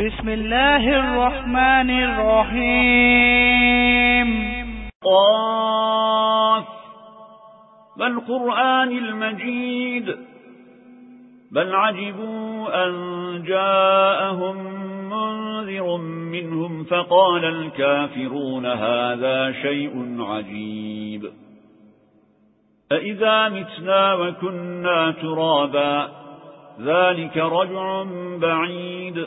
بسم الله الرحمن الرحيم قاف والقرآن المجيد بل عجبوا أن جاءهم منذر منهم فقال الكافرون هذا شيء عجيب أئذا متنا وكنا ترابا ذلك رجع بعيد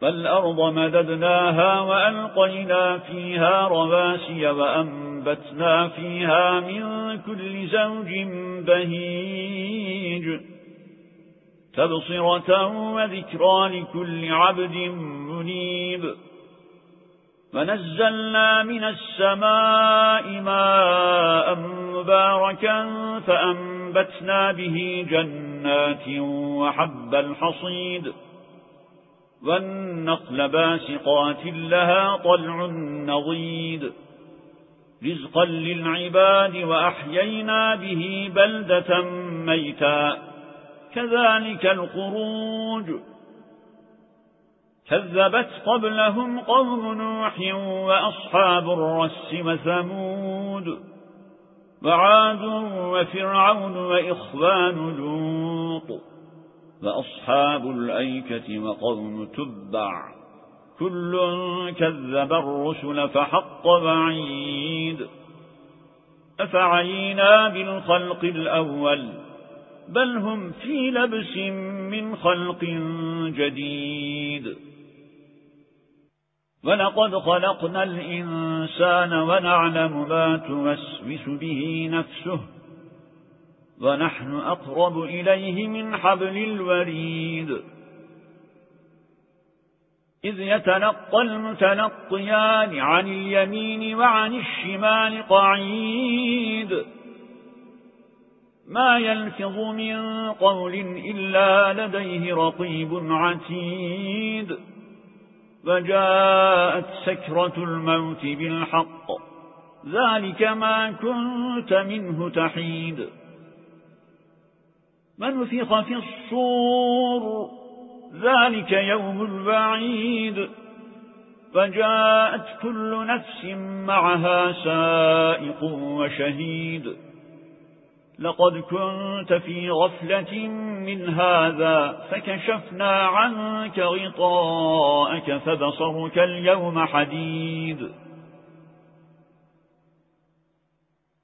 فالأرض مددناها وألقينا فيها رواسي وأنبتنا فيها من كل زوج بهيج تبصرة وذكرى لكل عبد منيب فنزلنا من السماء ماء مباركا فأنبتنا به جنات وحب الحصيد والنخل باسقات لها طلع نضيد. رزقا للعباد وأحيينا به بلدة ميتا. كذلك الخروج. كذبت قبلهم قوم نوح وأصحاب الرس وثمود. وعاد وفرعون وإخوان لوط. وأصحاب الأيكة وقوم تبع. كل كذب الرسل فحق بعيد أفعينا بالخلق الأول؟ بل هم في لبس من خلق جديد. ولقد خلقنا الإنسان ونعلم ما توسوس به نفسه. ونحن أقرب إليه من حبل الوريد. إذ يتلقى المتلقيان عن اليمين وعن الشمال قعيد. ما يلفظ من قول إلا لديه رقيب عتيد. وجاءت سكرة الموت بالحق. ذلك ما كنت منه تحيد. ونفخ في الصور ذلك يوم البعيد فجاءت كل نفس معها سائق وشهيد لقد كنت في غفلة من هذا فكشفنا عنك غطاءك فبصرك اليوم حديد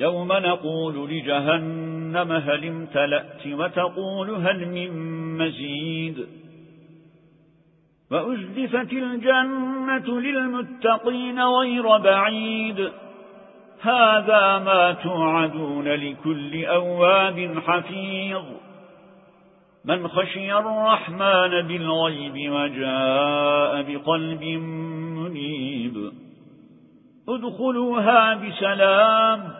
يوم نقول لجهنم هل امتلأت وتقول هل من مزيد وأزلفت الجنة للمتقين غير بعيد هذا ما توعدون لكل أواب حفيظ من خشي الرحمن بالغيب وجاء بقلب منيب ادخلوها بسلام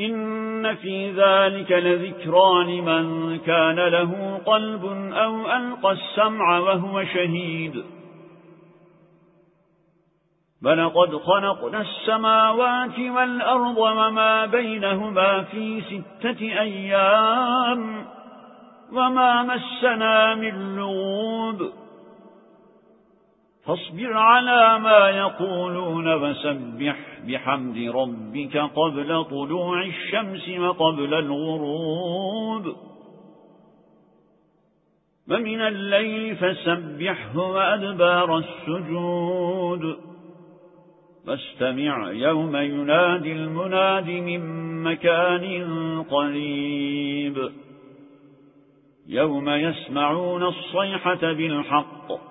إن في ذلك لذكرى لمن كان له قلب أو ألقى السمع وهو شهيد. فلقد خلقنا السماوات والأرض وما بينهما في ستة أيام وما مسنا من لغوب. فاصبر على ما يقولون وسبح بحمد ربك قبل طلوع الشمس وقبل الغروب. ومن الليل فسبحه وأدبار السجود. فاستمع يوم ينادي المناد من مكان قريب. يوم يسمعون الصيحة بالحق.